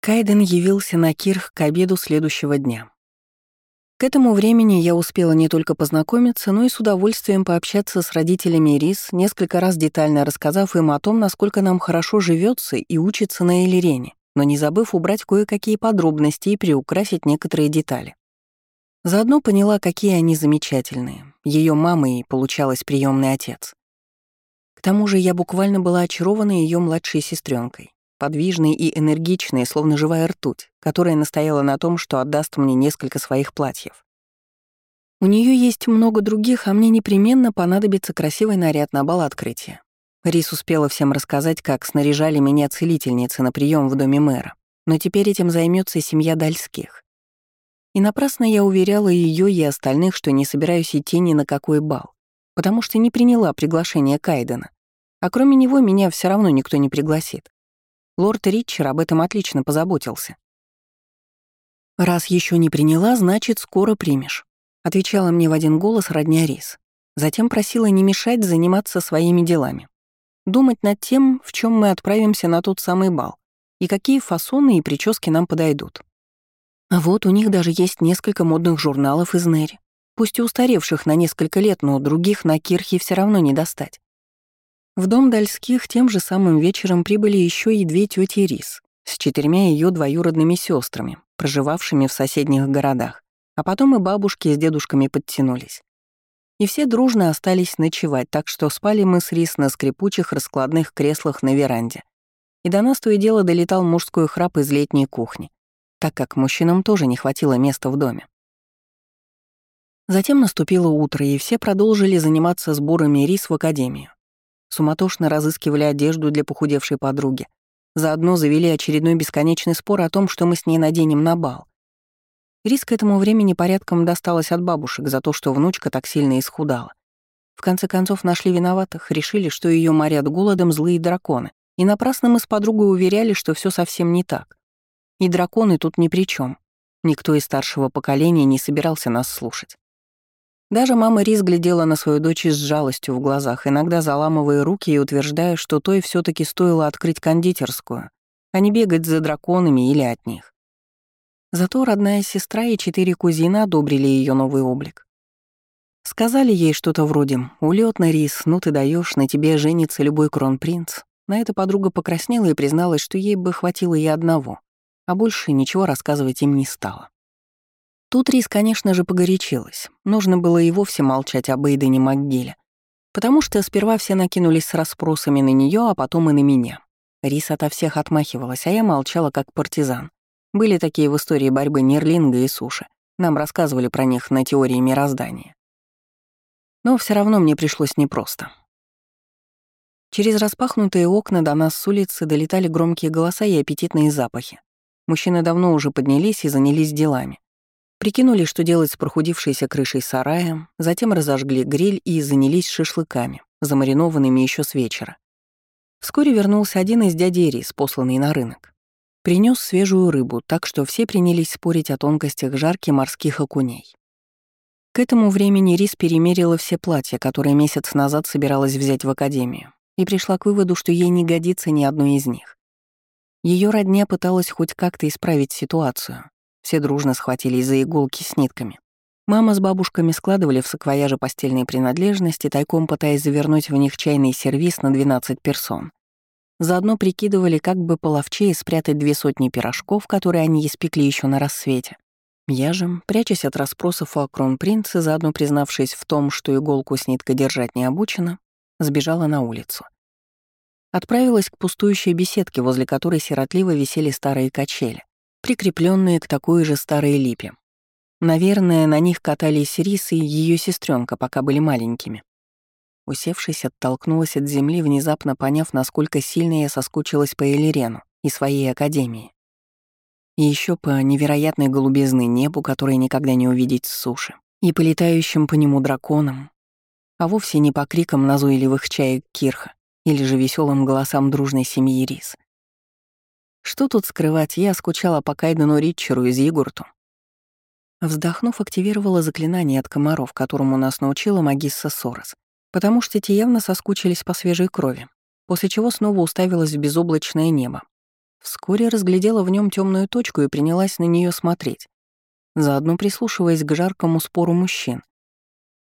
Кайден явился на Кирх к обеду следующего дня. К этому времени я успела не только познакомиться, но и с удовольствием пообщаться с родителями Рис, несколько раз детально рассказав им о том, насколько нам хорошо живется и учится на Элирене, но не забыв убрать кое-какие подробности и приукрасить некоторые детали. Заодно поняла, какие они замечательные. Ее мама и получалось приемный отец. К тому же я буквально была очарована ее младшей сестренкой подвижной и энергичной, словно живая ртуть, которая настояла на том, что отдаст мне несколько своих платьев. У нее есть много других, а мне непременно понадобится красивый наряд на бал открытия. Рис успела всем рассказать, как снаряжали меня целительницы на прием в доме мэра, но теперь этим займется семья Дальских. И напрасно я уверяла ее и остальных, что не собираюсь идти ни на какой бал, потому что не приняла приглашение Кайдена. А кроме него меня все равно никто не пригласит. Лорд Ричер об этом отлично позаботился. «Раз еще не приняла, значит, скоро примешь», — отвечала мне в один голос родня Рис. Затем просила не мешать заниматься своими делами. Думать над тем, в чем мы отправимся на тот самый бал, и какие фасоны и прически нам подойдут. А вот у них даже есть несколько модных журналов из Нери, пусть и устаревших на несколько лет, но других на Кирхе все равно не достать. В дом Дальских тем же самым вечером прибыли еще и две тети Рис с четырьмя ее двоюродными сестрами, проживавшими в соседних городах, а потом и бабушки с дедушками подтянулись. И все дружно остались ночевать, так что спали мы с Рис на скрипучих раскладных креслах на веранде. И до нас то и дело долетал мужской храп из летней кухни, так как мужчинам тоже не хватило места в доме. Затем наступило утро, и все продолжили заниматься сборами рис в академию. Суматошно разыскивали одежду для похудевшей подруги. Заодно завели очередной бесконечный спор о том, что мы с ней наденем на бал. Рис к этому времени порядком досталось от бабушек за то, что внучка так сильно исхудала. В конце концов нашли виноватых, решили, что ее морят голодом злые драконы, и напрасно мы с подругой уверяли, что все совсем не так. И драконы тут ни при чем. Никто из старшего поколения не собирался нас слушать. Даже мама Рис глядела на свою дочь с жалостью в глазах, иногда заламывая руки и утверждая, что той все таки стоило открыть кондитерскую, а не бегать за драконами или от них. Зато родная сестра и четыре кузина одобрили ее новый облик. Сказали ей что-то вроде «Улётно, Рис, ну ты даешь, на тебе женится любой кронпринц». На это подруга покраснела и призналась, что ей бы хватило и одного, а больше ничего рассказывать им не стала. Тут Рис, конечно же, погорячилась. Нужно было и вовсе молчать об Эйдене МакГилле. Потому что сперва все накинулись с расспросами на нее, а потом и на меня. Рис ото всех отмахивалась, а я молчала как партизан. Были такие в истории борьбы Нерлинга и Суши. Нам рассказывали про них на теории мироздания. Но все равно мне пришлось непросто. Через распахнутые окна до нас с улицы долетали громкие голоса и аппетитные запахи. Мужчины давно уже поднялись и занялись делами. Прикинули, что делать с прохудившейся крышей сарая, затем разожгли гриль и занялись шашлыками, замаринованными еще с вечера. Вскоре вернулся один из дядей Рис, посланный на рынок. Принес свежую рыбу, так что все принялись спорить о тонкостях жарки морских окуней. К этому времени Рис перемерила все платья, которые месяц назад собиралась взять в академию, и пришла к выводу, что ей не годится ни одно из них. Ее родня пыталась хоть как-то исправить ситуацию, все дружно схватились за иголки с нитками. Мама с бабушками складывали в саквояжи постельные принадлежности, тайком пытаясь завернуть в них чайный сервиз на 12 персон. Заодно прикидывали, как бы половчее спрятать две сотни пирожков, которые они испекли еще на рассвете. Я же, прячась от расспросов о кронпринце, заодно признавшись в том, что иголку с ниткой держать не обучена, сбежала на улицу. Отправилась к пустующей беседке, возле которой сиротливо висели старые качели прикрепленные к такой же старой липе. Наверное, на них катались Рис и ее сестренка, пока были маленькими. Усевшись, оттолкнулась от земли, внезапно поняв, насколько сильно я соскучилась по Элирену и своей академии. И еще по невероятной голубизны небу, которое никогда не увидеть с суши, и по летающим по нему драконам, а вовсе не по крикам назойливых чаек Кирха или же веселым голосам дружной семьи Рис — что тут скрывать, я скучала по Кайдену Ритчеру из Егурту. Вздохнув, активировала заклинание от комаров, которому нас научила магисса Сорос, потому что те явно соскучились по свежей крови, после чего снова уставилась в безоблачное небо. Вскоре разглядела в нем темную точку и принялась на нее смотреть, заодно прислушиваясь к жаркому спору мужчин,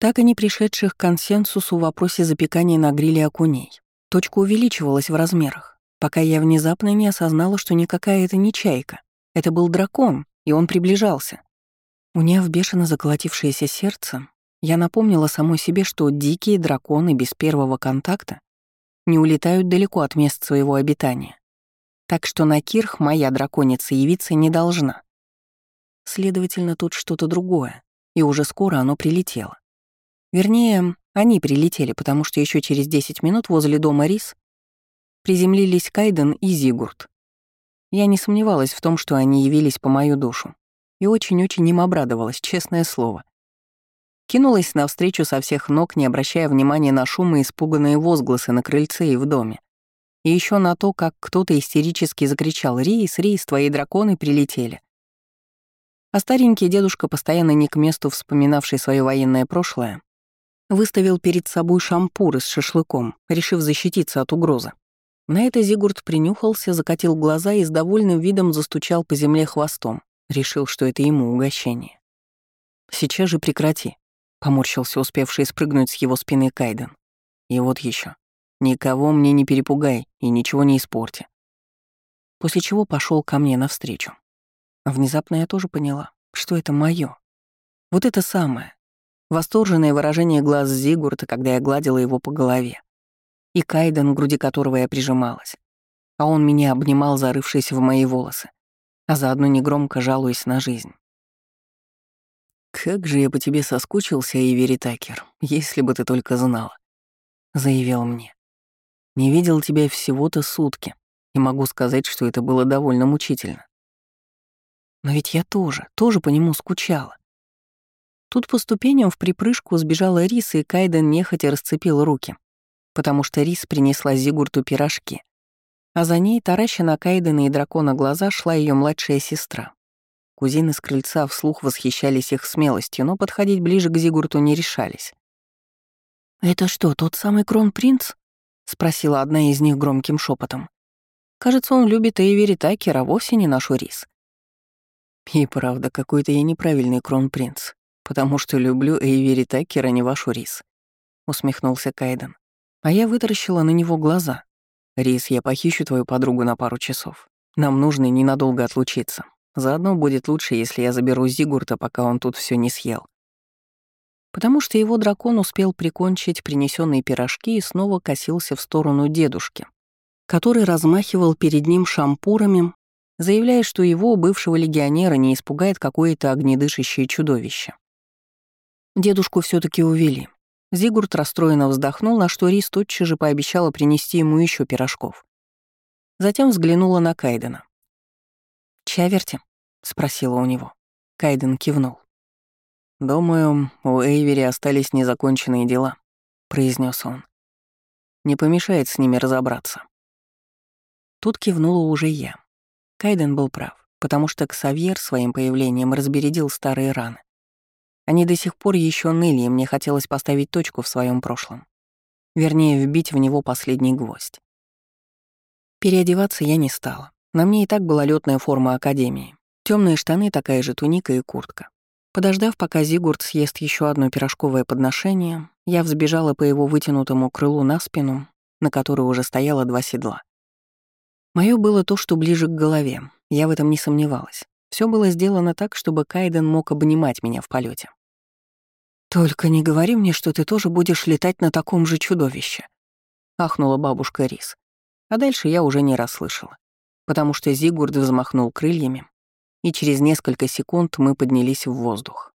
так и не пришедших к консенсусу в вопросе запекания на гриле окуней. Точка увеличивалась в размерах, пока я внезапно не осознала, что никакая это не чайка. Это был дракон, и он приближался. Уняв бешено заколотившееся сердце, я напомнила самой себе, что дикие драконы без первого контакта не улетают далеко от мест своего обитания. Так что на Кирх моя драконица явиться не должна. Следовательно, тут что-то другое, и уже скоро оно прилетело. Вернее, они прилетели, потому что еще через 10 минут возле дома Рис приземлились Кайден и Зигурд. Я не сомневалась в том, что они явились по мою душу, и очень-очень им обрадовалась, честное слово. Кинулась навстречу со всех ног, не обращая внимания на шум и испуганные возгласы на крыльце и в доме. И еще на то, как кто-то истерически закричал «Рейс, рейс, твои драконы прилетели!» А старенький дедушка, постоянно не к месту вспоминавший свое военное прошлое, выставил перед собой шампуры с шашлыком, решив защититься от угрозы. На это Зигурд принюхался, закатил глаза и с довольным видом застучал по земле хвостом. Решил, что это ему угощение. «Сейчас же прекрати», — поморщился успевший спрыгнуть с его спины Кайден. «И вот еще. Никого мне не перепугай и ничего не испорти». После чего пошел ко мне навстречу. Внезапно я тоже поняла, что это мое. Вот это самое. Восторженное выражение глаз Зигурта, когда я гладила его по голове. И Кайден, груди которого я прижималась. А он меня обнимал, зарывшись в мои волосы, а заодно негромко жалуясь на жизнь. «Как же я по тебе соскучился, Ивери Такер, если бы ты только знала», — заявил мне. «Не видел тебя всего-то сутки, и могу сказать, что это было довольно мучительно. Но ведь я тоже, тоже по нему скучала. Тут по ступеням в припрыжку сбежала Рис, и Кайден нехотя расцепил руки, потому что Рис принесла Зигурту пирожки. А за ней, тараща на Кайдена и дракона глаза, шла ее младшая сестра. Кузины с крыльца вслух восхищались их смелостью, но подходить ближе к Зигурту не решались. «Это что, тот самый кронпринц?» — спросила одна из них громким шепотом. «Кажется, он любит Эйвери Такер, а вовсе не нашу рис». «И правда, какой-то я неправильный кронпринц, потому что люблю Эйвери Такер, а не вашу рис», — усмехнулся Кайден. А я вытаращила на него глаза. «Рис, я похищу твою подругу на пару часов. Нам нужно ненадолго отлучиться. Заодно будет лучше, если я заберу Зигурта, пока он тут все не съел. Потому что его дракон успел прикончить принесенные пирожки и снова косился в сторону дедушки, который размахивал перед ним шампурами, заявляя, что его, бывшего легионера, не испугает какое-то огнедышащее чудовище. Дедушку все таки увели. Зигурд расстроенно вздохнул, на что Рис тотчас же пообещала принести ему еще пирожков. Затем взглянула на Кайдена. «Чаверти?» — спросила у него. Кайден кивнул. «Думаю, у Эйвери остались незаконченные дела», — произнес он. «Не помешает с ними разобраться». Тут кивнула уже я. Кайден был прав, потому что Ксавьер своим появлением разбередил старые раны. Они до сих пор еще ныли, и мне хотелось поставить точку в своем прошлом. Вернее, вбить в него последний гвоздь. Переодеваться я не стала. На мне и так была летная форма Академии. темные штаны, такая же туника и куртка. Подождав, пока Зигурд съест еще одно пирожковое подношение, я взбежала по его вытянутому крылу на спину, на которой уже стояло два седла. Мое было то, что ближе к голове. Я в этом не сомневалась. Все было сделано так, чтобы Кайден мог обнимать меня в полете. «Только не говори мне, что ты тоже будешь летать на таком же чудовище», — ахнула бабушка Рис. А дальше я уже не расслышала потому что Зигурд взмахнул крыльями, и через несколько секунд мы поднялись в воздух.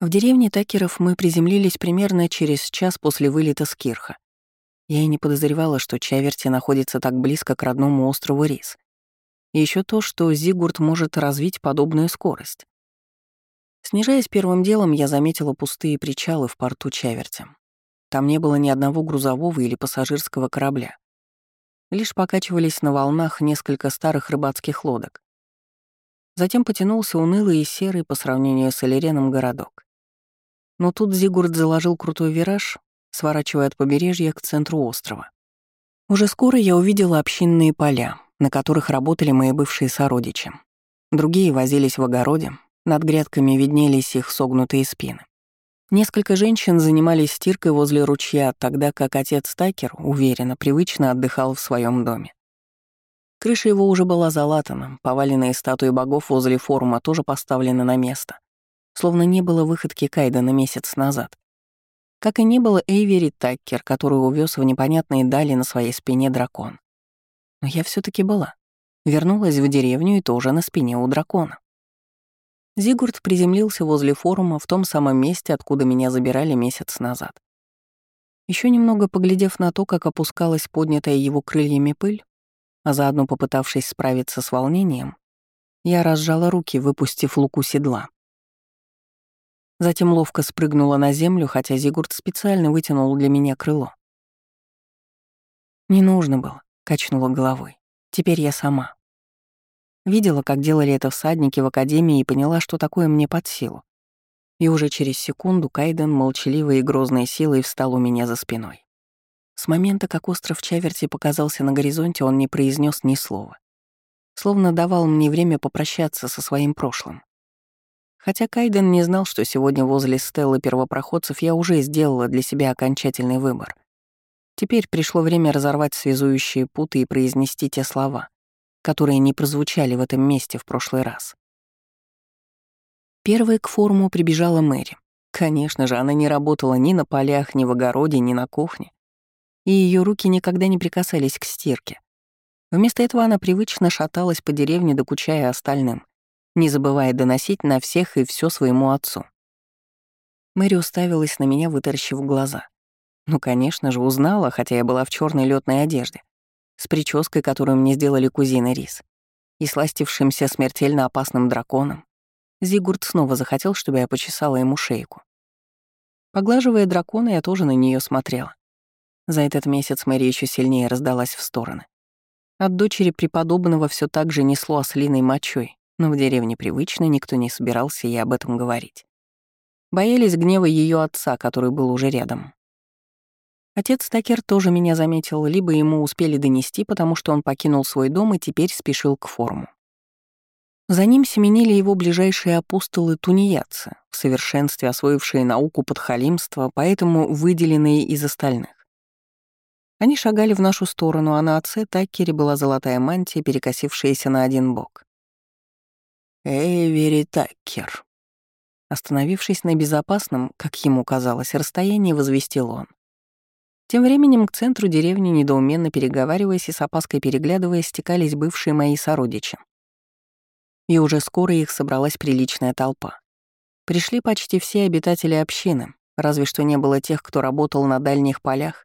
В деревне Такеров мы приземлились примерно через час после вылета с Кирха. Я и не подозревала, что Чаверти находится так близко к родному острову Рис. Еще то, что Зигурд может развить подобную скорость. Снижаясь первым делом, я заметила пустые причалы в порту Чаверти. Там не было ни одного грузового или пассажирского корабля. Лишь покачивались на волнах несколько старых рыбацких лодок. Затем потянулся унылый и серый по сравнению с Элереном городок. Но тут Зигурд заложил крутой вираж, сворачивая от побережья к центру острова. Уже скоро я увидела общинные поля, на которых работали мои бывшие сородичи. Другие возились в огороде, над грядками виднелись их согнутые спины. Несколько женщин занимались стиркой возле ручья, тогда как отец Такер, уверенно, привычно отдыхал в своем доме. Крыша его уже была залатана, поваленные статуи богов возле форума тоже поставлены на место, словно не было выходки Кайда на месяц назад. Как и не было Эйвери Таккер, который увез в непонятные дали на своей спине дракон. Но я все таки была. Вернулась в деревню и тоже на спине у дракона. Зигурд приземлился возле форума в том самом месте, откуда меня забирали месяц назад. Еще немного поглядев на то, как опускалась поднятая его крыльями пыль, а заодно попытавшись справиться с волнением, я разжала руки, выпустив луку седла. Затем ловко спрыгнула на землю, хотя Зигурд специально вытянул для меня крыло. «Не нужно было», — качнула головой. «Теперь я сама». Видела, как делали это всадники в академии и поняла, что такое мне под силу. И уже через секунду Кайден, молчаливой и грозной силой, встал у меня за спиной. С момента, как остров Чаверти показался на горизонте, он не произнес ни слова. Словно давал мне время попрощаться со своим прошлым. Хотя Кайден не знал, что сегодня возле стелы первопроходцев я уже сделала для себя окончательный выбор. Теперь пришло время разорвать связующие путы и произнести те слова, которые не прозвучали в этом месте в прошлый раз. Первой к форуму прибежала Мэри. Конечно же, она не работала ни на полях, ни в огороде, ни на кухне. И ее руки никогда не прикасались к стирке. Вместо этого она привычно шаталась по деревне, докучая остальным, не забывая доносить на всех и все своему отцу. Мэри уставилась на меня, вытаращив глаза. Ну, конечно же, узнала, хотя я была в черной летной одежде, с прической, которую мне сделали кузины Рис, и сластившимся смертельно опасным драконом. Зигурд снова захотел, чтобы я почесала ему шейку. Поглаживая дракона, я тоже на нее смотрела. За этот месяц Мэри еще сильнее раздалась в стороны. От дочери преподобного все так же несло ослиной мочой, но в деревне привычно никто не собирался ей об этом говорить. Боялись гнева ее отца, который был уже рядом. Отец Такер тоже меня заметил, либо ему успели донести, потому что он покинул свой дом и теперь спешил к форуму. За ним семенили его ближайшие апостолы-тунеядцы, в совершенстве освоившие науку подхалимства, поэтому выделенные из остальных. Они шагали в нашу сторону, а на отце Такере была золотая мантия, перекосившаяся на один бок. Эйвери Таккер. Остановившись на безопасном, как ему казалось, расстоянии, возвестил он. Тем временем к центру деревни, недоуменно переговариваясь и с опаской переглядывая, стекались бывшие мои сородичи. И уже скоро их собралась приличная толпа. Пришли почти все обитатели общины, разве что не было тех, кто работал на дальних полях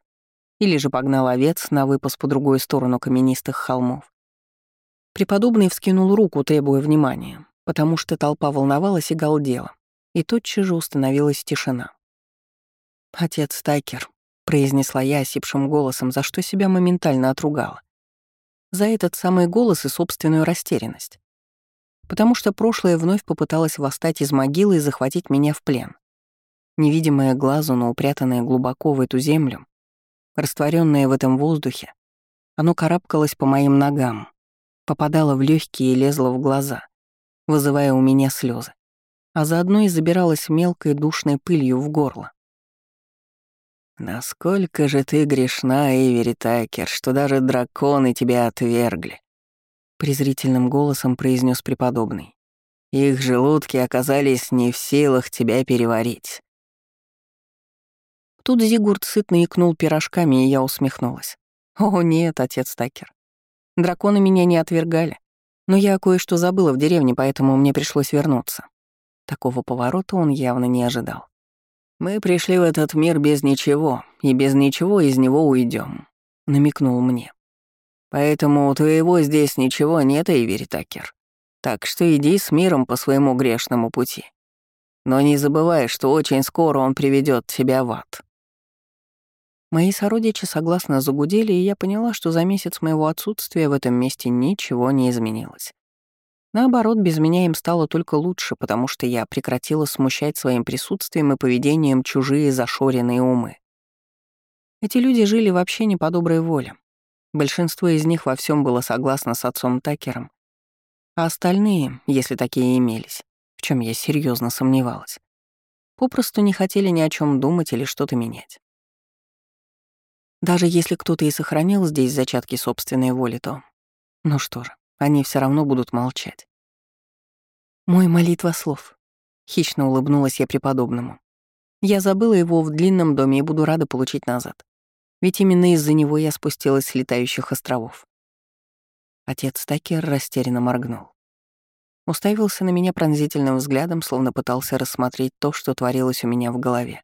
или же погнал овец на выпас по другую сторону каменистых холмов. Преподобный вскинул руку, требуя внимания потому что толпа волновалась и галдела, и тотчас же установилась тишина. «Отец Такер», — произнесла я осипшим голосом, за что себя моментально отругала. За этот самый голос и собственную растерянность. Потому что прошлое вновь попыталось восстать из могилы и захватить меня в плен. Невидимое глазу, но упрятанное глубоко в эту землю, растворенное в этом воздухе, оно карабкалось по моим ногам, попадало в легкие и лезло в глаза вызывая у меня слезы, а заодно и забиралась мелкой душной пылью в горло. «Насколько же ты грешна, Эйвери Такер, что даже драконы тебя отвергли!» презрительным голосом произнес преподобный. «Их желудки оказались не в силах тебя переварить». Тут Зигурд сытно икнул пирожками, и я усмехнулась. «О нет, отец Такер. Драконы меня не отвергали. Но я кое-что забыла в деревне, поэтому мне пришлось вернуться. Такого поворота он явно не ожидал. «Мы пришли в этот мир без ничего, и без ничего из него уйдем, намекнул мне. «Поэтому у твоего здесь ничего нет, Эйвери Такер. Так что иди с миром по своему грешному пути. Но не забывай, что очень скоро он приведет тебя в ад». Мои сородичи согласно загудели, и я поняла, что за месяц моего отсутствия в этом месте ничего не изменилось. Наоборот, без меня им стало только лучше, потому что я прекратила смущать своим присутствием и поведением чужие зашоренные умы. Эти люди жили вообще не по доброй воле. Большинство из них во всем было согласно с отцом Такером, а остальные, если такие имелись, в чем я серьезно сомневалась, попросту не хотели ни о чем думать или что-то менять. Даже если кто-то и сохранил здесь зачатки собственной воли, то... Ну что же, они все равно будут молчать. «Мой молитва слов», — хищно улыбнулась я преподобному. «Я забыла его в длинном доме и буду рада получить назад. Ведь именно из-за него я спустилась с летающих островов». Отец Такер растерянно моргнул. Уставился на меня пронзительным взглядом, словно пытался рассмотреть то, что творилось у меня в голове.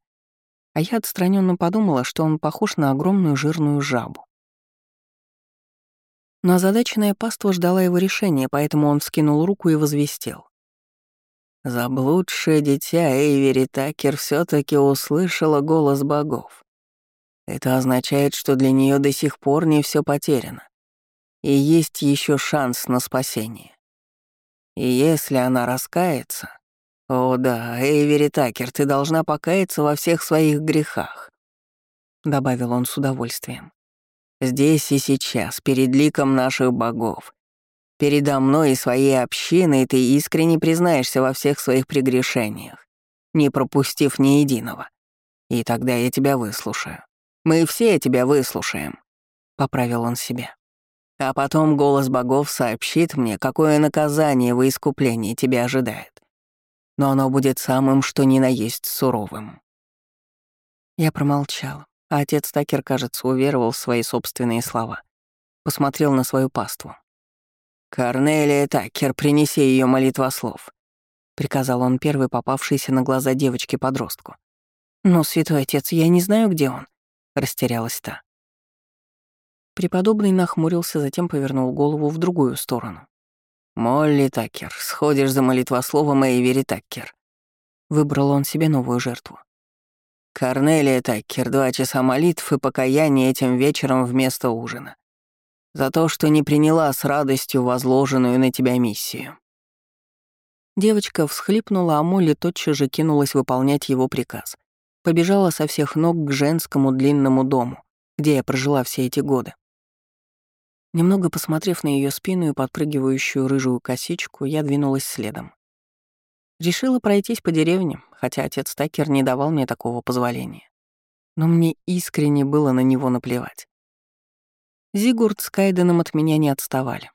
А я отстраненно подумала, что он похож на огромную жирную жабу. Но озадаченная паства ждала его решения, поэтому он вскинул руку и возвестил. Заблудшее дитя Эйвери Такер все таки услышала голос богов. Это означает, что для нее до сих пор не все потеряно. И есть еще шанс на спасение. И если она раскается... О да, Эйвери Такер, ты должна покаяться во всех своих грехах. Добавил он с удовольствием. Здесь и сейчас, перед ликом наших богов. Передо мной и своей общиной ты искренне признаешься во всех своих прегрешениях, не пропустив ни единого. И тогда я тебя выслушаю. Мы все тебя выслушаем», — поправил он себя. А потом голос богов сообщит мне, какое наказание во искуплении тебя ожидает. Но оно будет самым, что ни на есть суровым. Я промолчала, а отец Такер, кажется, уверовал в свои собственные слова. Посмотрел на свою паству. «Корнелия Такер, принеси ее молитвослов», — приказал он первый попавшийся на глаза девочке-подростку. «Но, святой отец, я не знаю, где он», — растерялась та. Преподобный нахмурился, затем повернул голову в другую сторону. «Молли Такер, сходишь за молитвословом Эйвери Такер». Выбрал он себе новую жертву. «Корнелия Такер, два часа молитв и покаяния этим вечером вместо ужина. За то, что не приняла с радостью возложенную на тебя миссию». Девочка всхлипнула, а Молли тотчас же кинулась выполнять его приказ. Побежала со всех ног к женскому длинному дому, где я прожила все эти годы. Немного посмотрев на ее спину и подпрыгивающую рыжую косичку, я двинулась следом. Решила пройтись по деревне, хотя отец Такер не давал мне такого позволения. Но мне искренне было на него наплевать. Зигурд с Кайденом от меня не отставали.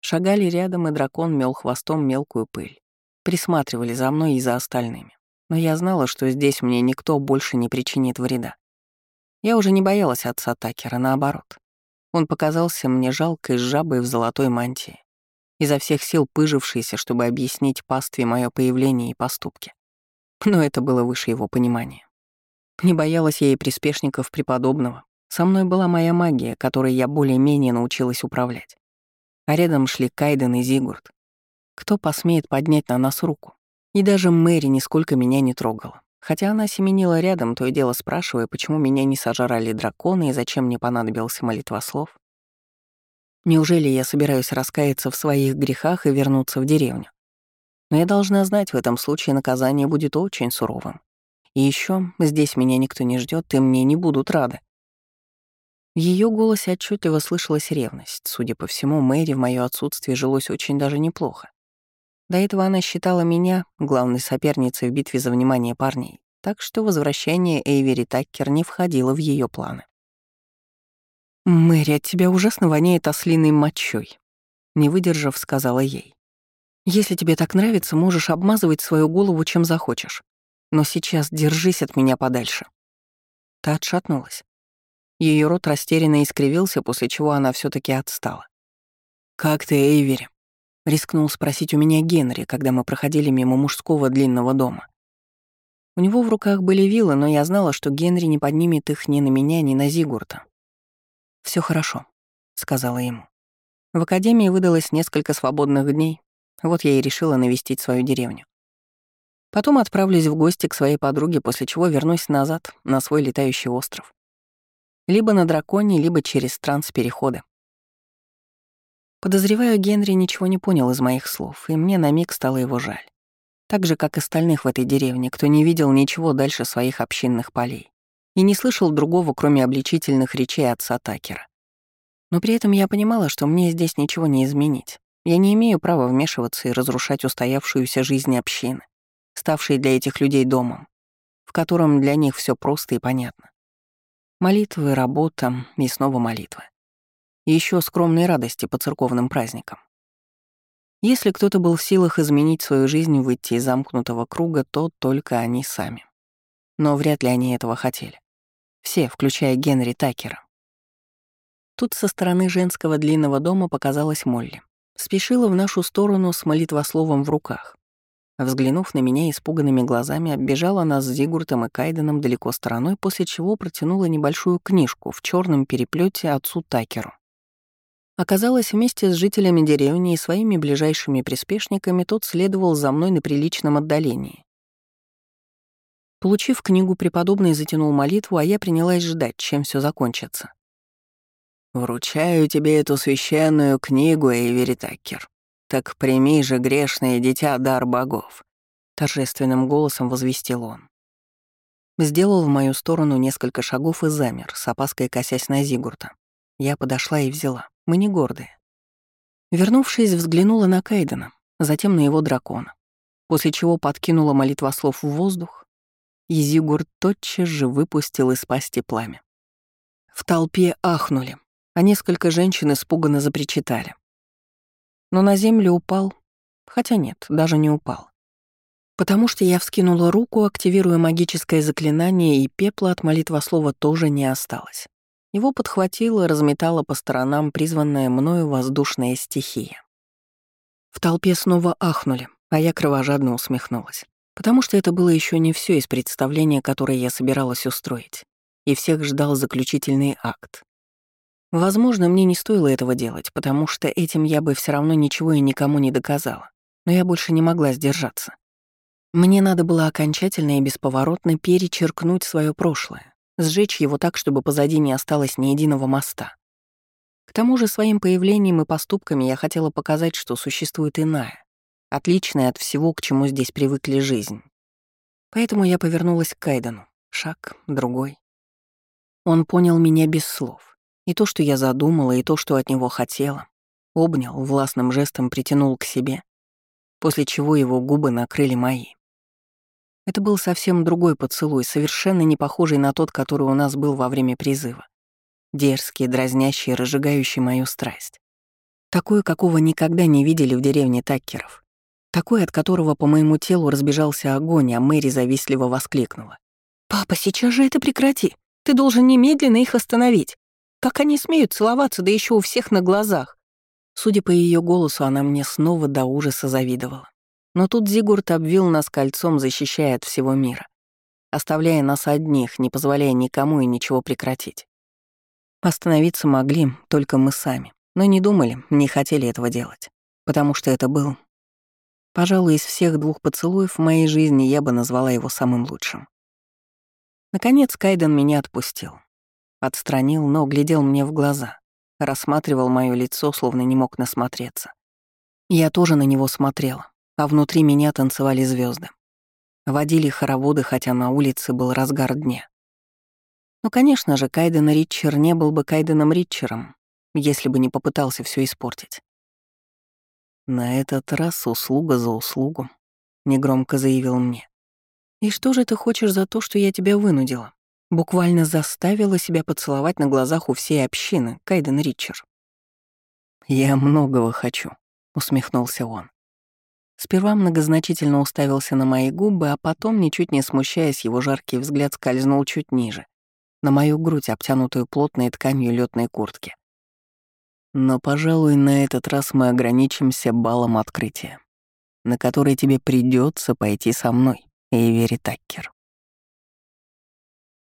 Шагали рядом, и дракон мел хвостом мелкую пыль. Присматривали за мной и за остальными. Но я знала, что здесь мне никто больше не причинит вреда. Я уже не боялась отца Такера, наоборот. Он показался мне жалкой жабой в золотой мантии, изо всех сил пыжившейся, чтобы объяснить пастве мое появление и поступки. Но это было выше его понимания. Не боялась я и приспешников преподобного. Со мной была моя магия, которой я более-менее научилась управлять. А рядом шли Кайден и Зигурд. Кто посмеет поднять на нас руку? И даже Мэри нисколько меня не трогала. Хотя она семенила рядом, то и дело спрашивая, почему меня не сожрали драконы и зачем мне понадобился молитвослов. Неужели я собираюсь раскаяться в своих грехах и вернуться в деревню? Но я должна знать, в этом случае наказание будет очень суровым. И еще здесь меня никто не ждет, и мне не будут рады. В ее голосе отчетливо слышалась ревность. Судя по всему, Мэри в мое отсутствие жилось очень даже неплохо. До этого она считала меня главной соперницей в битве за внимание парней, так что возвращение Эйвери Таккер не входило в ее планы. «Мэри, от тебя ужасно воняет ослиной мочой», — не выдержав, сказала ей. «Если тебе так нравится, можешь обмазывать свою голову чем захочешь. Но сейчас держись от меня подальше». Та отшатнулась. Ее рот растерянно искривился, после чего она все таки отстала. «Как ты, Эйвери?» — рискнул спросить у меня Генри, когда мы проходили мимо мужского длинного дома. У него в руках были вилы, но я знала, что Генри не поднимет их ни на меня, ни на Зигурта. Все хорошо», — сказала ему. В академии выдалось несколько свободных дней, вот я и решила навестить свою деревню. Потом отправлюсь в гости к своей подруге, после чего вернусь назад, на свой летающий остров. Либо на драконе, либо через транс-переходы. Подозреваю, Генри ничего не понял из моих слов, и мне на миг стало его жаль. Так же, как остальных в этой деревне, кто не видел ничего дальше своих общинных полей и не слышал другого, кроме обличительных речей отца Такера. Но при этом я понимала, что мне здесь ничего не изменить. Я не имею права вмешиваться и разрушать устоявшуюся жизнь общины, ставшей для этих людей домом, в котором для них все просто и понятно. Молитвы, работа и снова молитвы. Еще скромные радости по церковным праздникам. Если кто-то был в силах изменить свою жизнь, выйти из замкнутого круга, то только они сами. Но вряд ли они этого хотели. Все, включая Генри Такера. Тут со стороны женского длинного дома показалась Молли. Спешила в нашу сторону с молитвословом в руках. Взглянув на меня испуганными глазами, оббежала нас с Зигуртом и Кайденом далеко стороной, после чего протянула небольшую книжку в черном переплете отцу Такеру. Оказалось, вместе с жителями деревни и своими ближайшими приспешниками тот следовал за мной на приличном отдалении. Получив книгу, преподобный затянул молитву, а я принялась ждать, чем все закончится. «Вручаю тебе эту священную книгу, Эйвери Такер. Так прими же, грешное дитя, дар богов», — торжественным голосом возвестил он. Сделал в мою сторону несколько шагов и замер, с опаской косясь на Зигурта. Я подошла и взяла. Мы не гордые. Вернувшись, взглянула на Кайдена, затем на его дракона, после чего подкинула молитвослов в воздух, и Зигурд тотчас же выпустил из пасти пламя. В толпе ахнули, а несколько женщин испуганно запричитали. Но на землю упал, хотя нет, даже не упал. Потому что я вскинула руку, активируя магическое заклинание, и пепла от молитвослова тоже не осталось. Его подхватила, разметала по сторонам призванная мною воздушная стихия. В толпе снова ахнули, а я кровожадно усмехнулась. Потому что это было еще не все из представления, которое я собиралась устроить. И всех ждал заключительный акт. Возможно, мне не стоило этого делать, потому что этим я бы все равно ничего и никому не доказала. Но я больше не могла сдержаться. Мне надо было окончательно и бесповоротно перечеркнуть свое прошлое, сжечь его так, чтобы позади не осталось ни единого моста. К тому же своим появлением и поступками я хотела показать, что существует иная, отличная от всего, к чему здесь привыкли жизнь. Поэтому я повернулась к Кайдену. Шаг, другой. Он понял меня без слов. И то, что я задумала, и то, что от него хотела. Обнял, властным жестом притянул к себе, после чего его губы накрыли мои. Это был совсем другой поцелуй, совершенно не похожий на тот, который у нас был во время призыва. Дерзкий, дразнящий, разжигающий мою страсть. Такой, какого никогда не видели в деревне Таккеров. Такой, от которого по моему телу разбежался огонь, а Мэри завистливо воскликнула. «Папа, сейчас же это прекрати! Ты должен немедленно их остановить!» Как они смеют целоваться, да еще у всех на глазах? Судя по ее голосу, она мне снова до ужаса завидовала. Но тут Зигурд обвил нас кольцом, защищая от всего мира, оставляя нас одних, не позволяя никому и ничего прекратить. Остановиться могли только мы сами, но не думали, не хотели этого делать, потому что это был... Пожалуй, из всех двух поцелуев в моей жизни я бы назвала его самым лучшим. Наконец Кайден меня отпустил. Отстранил, но глядел мне в глаза, рассматривал моё лицо, словно не мог насмотреться. Я тоже на него смотрела, а внутри меня танцевали звезды. Водили хороводы, хотя на улице был разгар дня. Ну, конечно же, Кайден Ритчер не был бы Кайденом Ритчером, если бы не попытался все испортить. «На этот раз услуга за услугу», — негромко заявил мне. «И что же ты хочешь за то, что я тебя вынудила?» Буквально заставила себя поцеловать на глазах у всей общины, Кайден Ричер. «Я многого хочу», — усмехнулся он. Сперва многозначительно уставился на мои губы, а потом, ничуть не смущаясь, его жаркий взгляд скользнул чуть ниже, на мою грудь, обтянутую плотной тканью летной куртки. Но, пожалуй, на этот раз мы ограничимся балом открытия, на который тебе придется пойти со мной, Эйвери Таккер.